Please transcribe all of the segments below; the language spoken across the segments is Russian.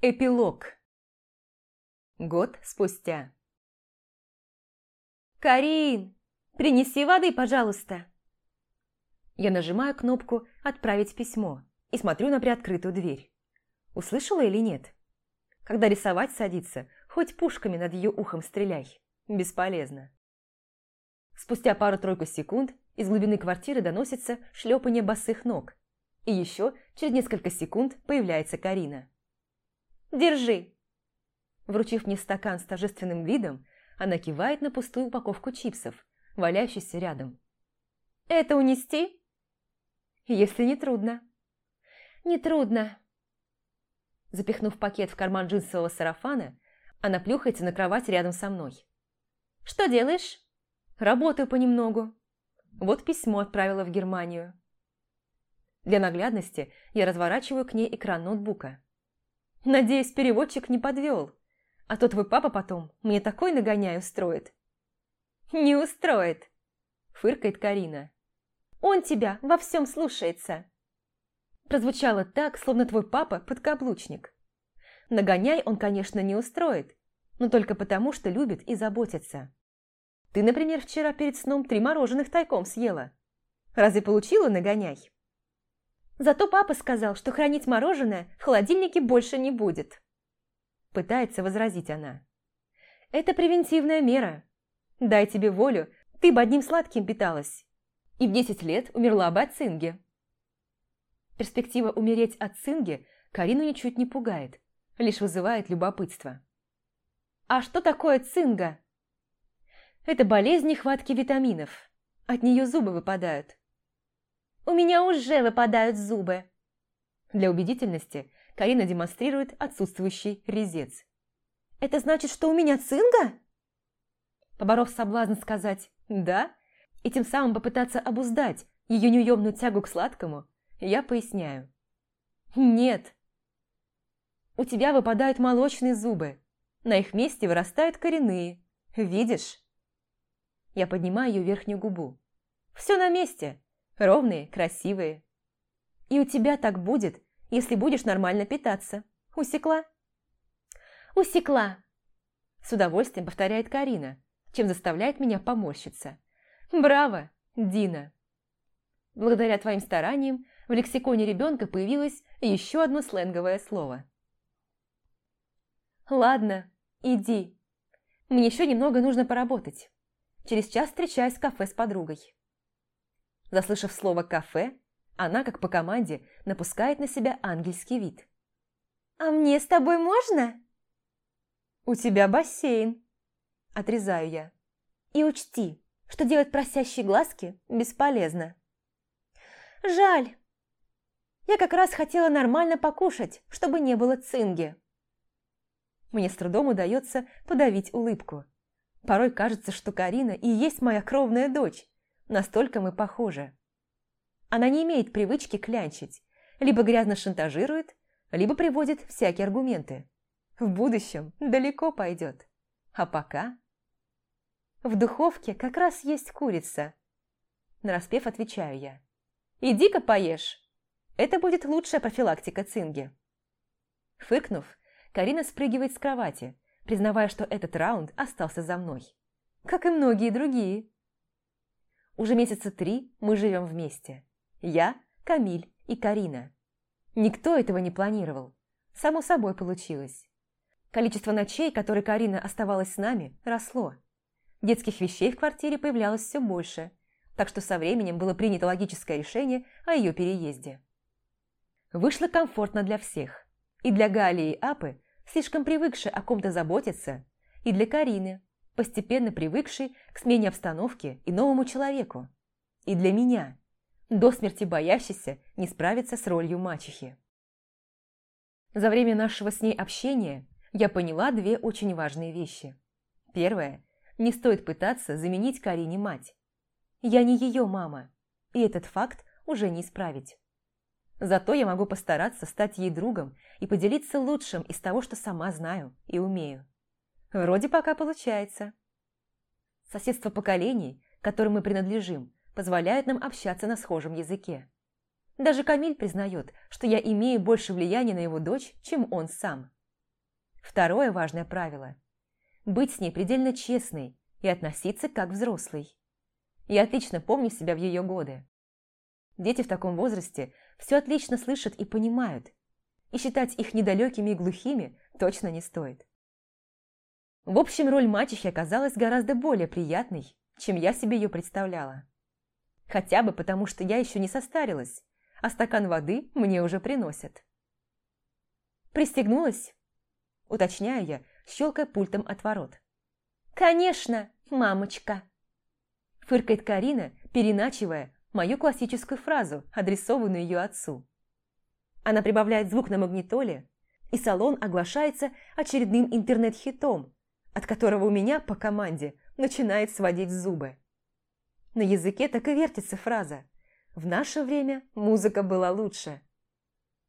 Эпилог. Год спустя. «Карин, принеси воды, пожалуйста!» Я нажимаю кнопку «Отправить письмо» и смотрю на приоткрытую дверь. Услышала или нет? Когда рисовать садится, хоть пушками над ее ухом стреляй. Бесполезно. Спустя пару-тройку секунд из глубины квартиры доносится шлепание босых ног. И еще через несколько секунд появляется Карина. Держи!» Вручив мне стакан с торжественным видом, она кивает на пустую упаковку чипсов, валяющуюся рядом. «Это унести?» «Если не трудно». «Не трудно». Запихнув пакет в карман джинсового сарафана, она плюхается на кровать рядом со мной. «Что делаешь?» «Работаю понемногу. Вот письмо отправила в Германию». Для наглядности я разворачиваю к ней экран ноутбука. Надеюсь, переводчик не подвел. А то твой папа потом мне такой нагоняй устроит. Не устроит, фыркает Карина. Он тебя во всем слушается. Прозвучало так, словно твой папа подкаблучник. Нагоняй он, конечно, не устроит, но только потому, что любит и заботится. Ты, например, вчера перед сном три мороженых тайком съела. Разве получила нагоняй? Зато папа сказал, что хранить мороженое в холодильнике больше не будет. Пытается возразить она. Это превентивная мера. Дай тебе волю, ты бы одним сладким питалась. И в 10 лет умерла бы от цинги. Перспектива умереть от цинги Карину ничуть не пугает, лишь вызывает любопытство. А что такое цинга? Это болезнь нехватки витаминов. От нее зубы выпадают. У меня уже выпадают зубы. Для убедительности Карина демонстрирует отсутствующий резец. Это значит, что у меня цинга? Поборов соблазн сказать «да» и тем самым попытаться обуздать ее неуемную тягу к сладкому, я поясняю. Нет. У тебя выпадают молочные зубы. На их месте вырастают коренные. Видишь? Я поднимаю ее верхнюю губу. Все на месте. Ровные, красивые. И у тебя так будет, если будешь нормально питаться. Усекла? Усекла. С удовольствием повторяет Карина, чем заставляет меня поморщиться. Браво, Дина. Благодаря твоим стараниям в лексиконе ребенка появилось еще одно сленговое слово. Ладно, иди. Мне еще немного нужно поработать. Через час встречаюсь в кафе с подругой. Заслышав слово «кафе», она, как по команде, напускает на себя ангельский вид. «А мне с тобой можно?» «У тебя бассейн», – отрезаю я. «И учти, что делать просящие глазки бесполезно». «Жаль. Я как раз хотела нормально покушать, чтобы не было цинги». Мне с трудом удается подавить улыбку. Порой кажется, что Карина и есть моя кровная дочь, Настолько мы похожи. Она не имеет привычки клянчить, либо грязно шантажирует, либо приводит всякие аргументы. В будущем далеко пойдет. А пока... В духовке как раз есть курица. Нараспев отвечаю я. Иди-ка поешь. Это будет лучшая профилактика цинги. Фыркнув, Карина спрыгивает с кровати, признавая, что этот раунд остался за мной. Как и многие другие. Уже месяца три мы живем вместе. Я, Камиль и Карина. Никто этого не планировал. Само собой получилось. Количество ночей, которые Карина оставалась с нами, росло. Детских вещей в квартире появлялось все больше, так что со временем было принято логическое решение о ее переезде. Вышло комфортно для всех. И для Гали и Апы, слишком привыкшие о ком-то заботиться, и для Карины, постепенно привыкший к смене обстановки и новому человеку. И для меня, до смерти боящийся не справиться с ролью мачехи. За время нашего с ней общения я поняла две очень важные вещи. Первое. Не стоит пытаться заменить Карине мать. Я не ее мама, и этот факт уже не исправить. Зато я могу постараться стать ей другом и поделиться лучшим из того, что сама знаю и умею. Вроде пока получается. Соседство поколений, которым мы принадлежим, позволяет нам общаться на схожем языке. Даже Камиль признает, что я имею больше влияния на его дочь, чем он сам. Второе важное правило – быть с ней предельно честной и относиться как взрослый. Я отлично помню себя в ее годы. Дети в таком возрасте все отлично слышат и понимают, и считать их недалекими и глухими точно не стоит. В общем, роль мачехи оказалась гораздо более приятной, чем я себе ее представляла. Хотя бы потому, что я еще не состарилась, а стакан воды мне уже приносят. «Пристегнулась?» – уточняю я, щелкая пультом от ворот. «Конечно, мамочка!» – фыркает Карина, переначивая мою классическую фразу, адресованную ее отцу. Она прибавляет звук на магнитоле, и салон оглашается очередным интернет-хитом, от которого у меня по команде начинает сводить зубы. На языке так и вертится фраза «В наше время музыка была лучше».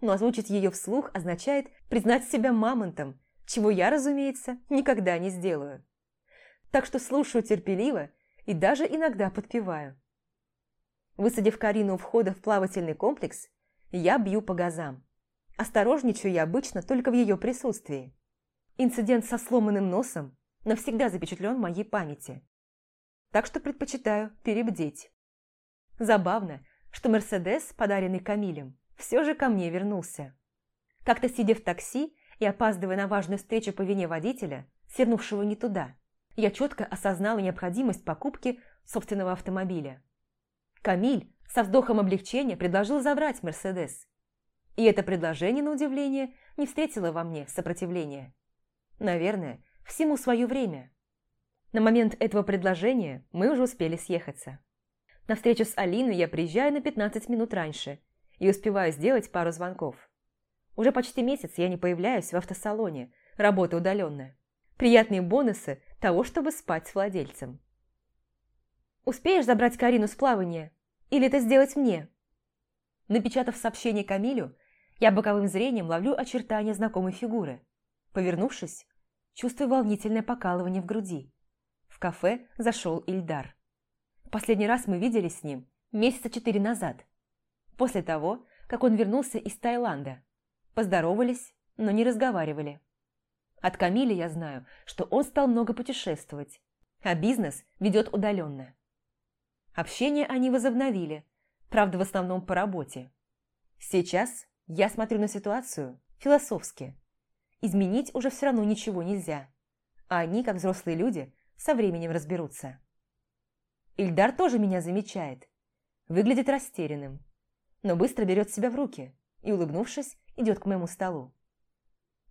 Но озвучить ее вслух означает признать себя мамонтом, чего я, разумеется, никогда не сделаю. Так что слушаю терпеливо и даже иногда подпеваю. Высадив Карину у входа в плавательный комплекс, я бью по газам. Осторожничаю я обычно только в ее присутствии. Инцидент со сломанным носом навсегда запечатлен в моей памяти. Так что предпочитаю перебдеть. Забавно, что Мерседес, подаренный Камилем, все же ко мне вернулся. Как-то сидя в такси и опаздывая на важную встречу по вине водителя, свернувшего не туда, я четко осознала необходимость покупки собственного автомобиля. Камиль со вздохом облегчения предложил забрать Мерседес. И это предложение, на удивление, не встретило во мне сопротивления. Наверное, всему свое время. На момент этого предложения мы уже успели съехаться. На встречу с Алиной я приезжаю на 15 минут раньше и успеваю сделать пару звонков. Уже почти месяц я не появляюсь в автосалоне, работа удаленная. Приятные бонусы того, чтобы спать с владельцем. «Успеешь забрать Карину с плавания? Или это сделать мне?» Напечатав сообщение Камилю, я боковым зрением ловлю очертания знакомой фигуры. Повернувшись, чувствую волнительное покалывание в груди. В кафе зашел Ильдар. Последний раз мы виделись с ним месяца четыре назад, после того, как он вернулся из Таиланда. Поздоровались, но не разговаривали. От Камиля я знаю, что он стал много путешествовать, а бизнес ведет удаленно. Общение они возобновили, правда, в основном по работе. Сейчас я смотрю на ситуацию философски. Изменить уже все равно ничего нельзя, а они, как взрослые люди, со временем разберутся. Ильдар тоже меня замечает, выглядит растерянным, но быстро берет себя в руки и, улыбнувшись, идет к моему столу.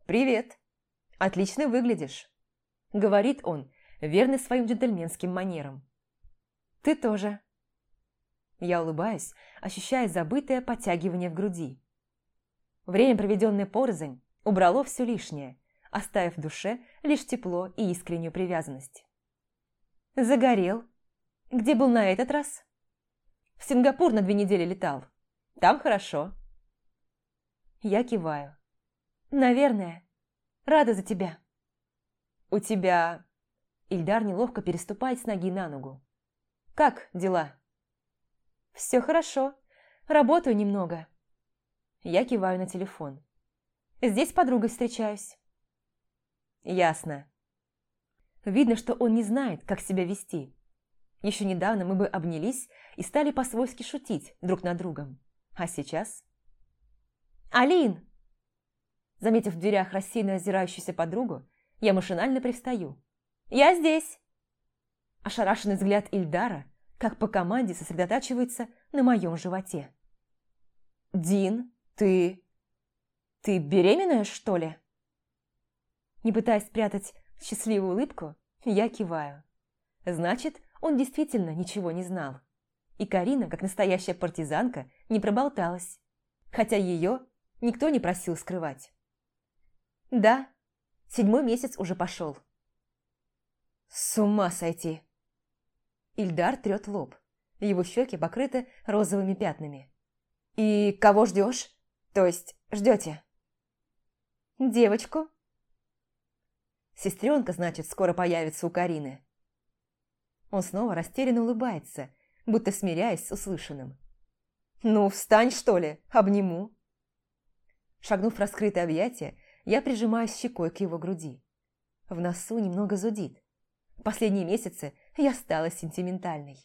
«Привет! Отлично выглядишь!» – говорит он, верный своим джентльменским манерам. «Ты тоже». Я улыбаюсь, ощущая забытое подтягивание в груди. Время, проведенное порознь, убрало все лишнее, оставив в душе лишь тепло и искреннюю привязанность. «Загорел. Где был на этот раз?» «В Сингапур на две недели летал. Там хорошо». Я киваю. «Наверное. Рада за тебя». «У тебя...» Ильдар неловко переступает с ноги на ногу. Как дела?» «Все хорошо. Работаю немного». Я киваю на телефон. «Здесь с подругой встречаюсь». «Ясно». Видно, что он не знает, как себя вести. Еще недавно мы бы обнялись и стали по-свойски шутить друг над другом. А сейчас... «Алин!» Заметив в дверях рассеянно озирающуюся подругу, я машинально привстаю. «Я здесь!» Ошарашенный взгляд Ильдара, как по команде, сосредотачивается на моем животе. «Дин, ты... ты беременная, что ли?» Не пытаясь спрятать счастливую улыбку, я киваю. Значит, он действительно ничего не знал. И Карина, как настоящая партизанка, не проболталась, хотя ее никто не просил скрывать. «Да, седьмой месяц уже пошел». «С ума сойти!» Ильдар трет лоб. Его щеки покрыты розовыми пятнами. «И кого ждешь? То есть ждете?» «Девочку». «Сестренка, значит, скоро появится у Карины». Он снова растерянно улыбается, будто смиряясь с услышанным. «Ну, встань, что ли, обниму». Шагнув в раскрытое объятие, Я прижимаюсь щекой к его груди. В носу немного зудит. Последние месяцы я стала сентиментальной.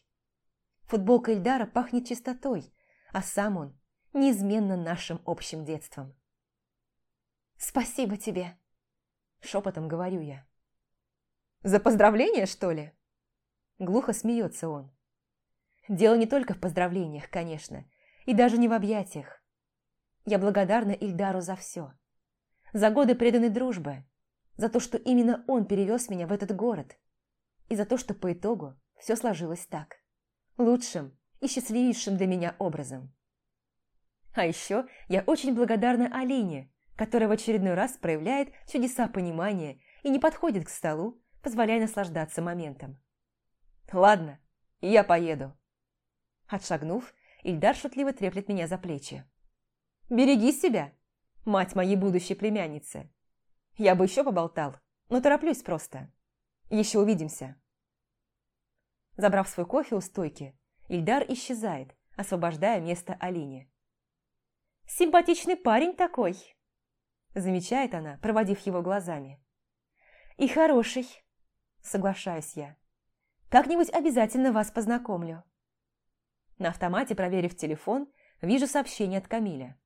Футболка Эльдара пахнет чистотой, а сам он неизменно нашим общим детством. «Спасибо тебе!» – шепотом говорю я. «За поздравление, что ли?» Глухо смеется он. Дело не только в поздравлениях, конечно, и даже не в объятиях. Я благодарна Ильдару за все. За годы преданной дружбы, за то, что именно он перевез меня в этот город, и за то, что по итогу все сложилось так. Лучшим и счастливейшим для меня образом. А еще я очень благодарна Алине, которая в очередной раз проявляет чудеса понимания и не подходит к столу, позволяя наслаждаться моментом. «Ладно, я поеду». Отшагнув, Ильдар шутливо треплет меня за плечи. «Береги себя, мать моей будущей племянницы. Я бы еще поболтал, но тороплюсь просто. Еще увидимся». Забрав свой кофе у стойки, Ильдар исчезает, освобождая место Алине. «Симпатичный парень такой!» Замечает она, проводив его глазами. «И хороший!» Соглашаюсь я. «Как-нибудь обязательно вас познакомлю». На автомате, проверив телефон, вижу сообщение от Камиля.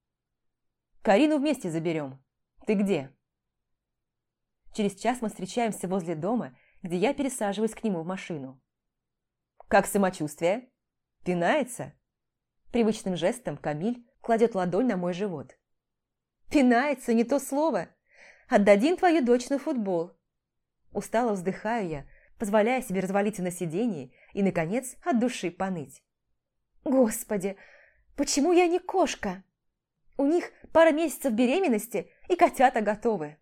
«Карину вместе заберем. Ты где?» Через час мы встречаемся возле дома, где я пересаживаюсь к нему в машину. «Как самочувствие? Пинается?» Привычным жестом Камиль кладет ладонь на мой живот. «Пинается, не то слово. Отдадим твою дочь на футбол». Устало вздыхаю я, позволяя себе развалиться на сиденье и, наконец, от души поныть. «Господи, почему я не кошка? У них пара месяцев беременности, и котята готовы».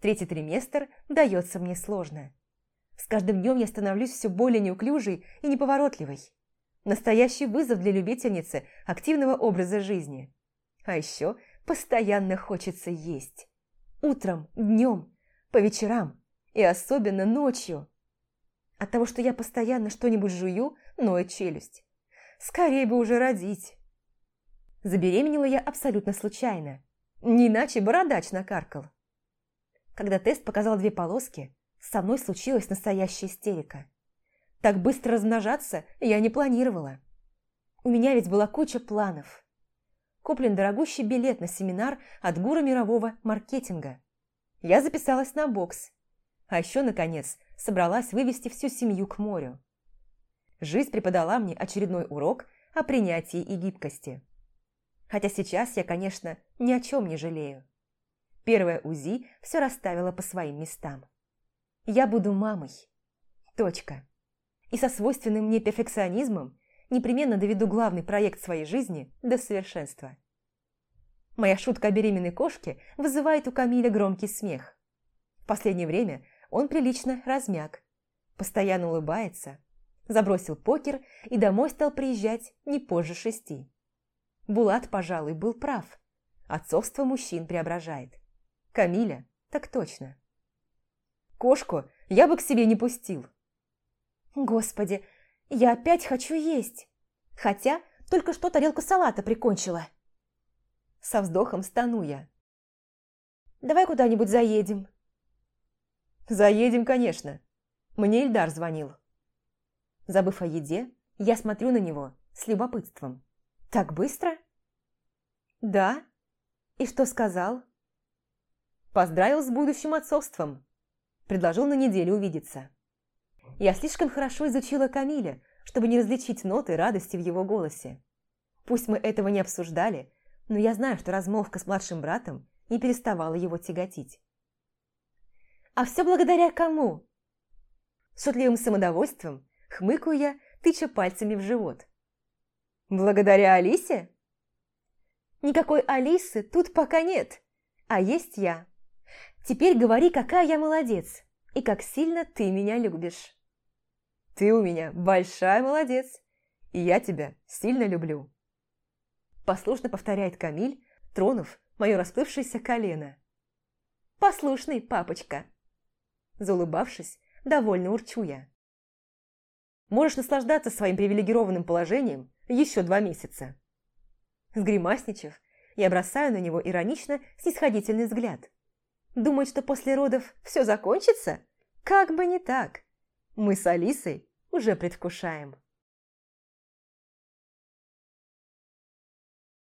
Третий триместр дается мне сложно. С каждым днем я становлюсь все более неуклюжей и неповоротливой. Настоящий вызов для любительницы активного образа жизни. А еще постоянно хочется есть. Утром, днем, по вечерам и особенно ночью. От того, что я постоянно что-нибудь жую, ноет челюсть. Скорее бы уже родить. Забеременела я абсолютно случайно. Не иначе бородач накаркал. Когда тест показал две полоски, со мной случилась настоящая истерика. Так быстро размножаться я не планировала. У меня ведь была куча планов. Куплен дорогущий билет на семинар от гура мирового маркетинга. Я записалась на бокс. А еще, наконец, собралась вывести всю семью к морю. Жизнь преподала мне очередной урок о принятии и гибкости. Хотя сейчас я, конечно, ни о чем не жалею. Первое УЗИ все расставило по своим местам. Я буду мамой. Точка и со свойственным мне перфекционизмом непременно доведу главный проект своей жизни до совершенства. Моя шутка о беременной кошке вызывает у Камиля громкий смех. В последнее время он прилично размяк, постоянно улыбается, забросил покер и домой стал приезжать не позже шести. Булат, пожалуй, был прав. Отцовство мужчин преображает. Камиля так точно. Кошку я бы к себе не пустил. Господи, я опять хочу есть. Хотя только что тарелку салата прикончила. Со вздохом стану я. Давай куда-нибудь заедем. Заедем, конечно. Мне Ильдар звонил. Забыв о еде, я смотрю на него с любопытством. Так быстро? Да. И что сказал? Поздравил с будущим отцовством. Предложил на неделю увидеться. Я слишком хорошо изучила Камиля, чтобы не различить ноты радости в его голосе. Пусть мы этого не обсуждали, но я знаю, что размолвка с младшим братом не переставала его тяготить. «А все благодаря кому?» С шутливым самодовольством хмыкаю я, тыча пальцами в живот. «Благодаря Алисе?» «Никакой Алисы тут пока нет, а есть я. Теперь говори, какая я молодец и как сильно ты меня любишь». Ты у меня большая молодец, и я тебя сильно люблю. Послушно повторяет Камиль, тронув мое расплывшееся колено. Послушный папочка. Заулыбавшись, довольно урчу я. Можешь наслаждаться своим привилегированным положением еще два месяца. Сгримасничав, Я бросаю на него иронично снисходительный взгляд. Думает, что после родов все закончится? Как бы не так. Мы с Алисой уже предвкушаем.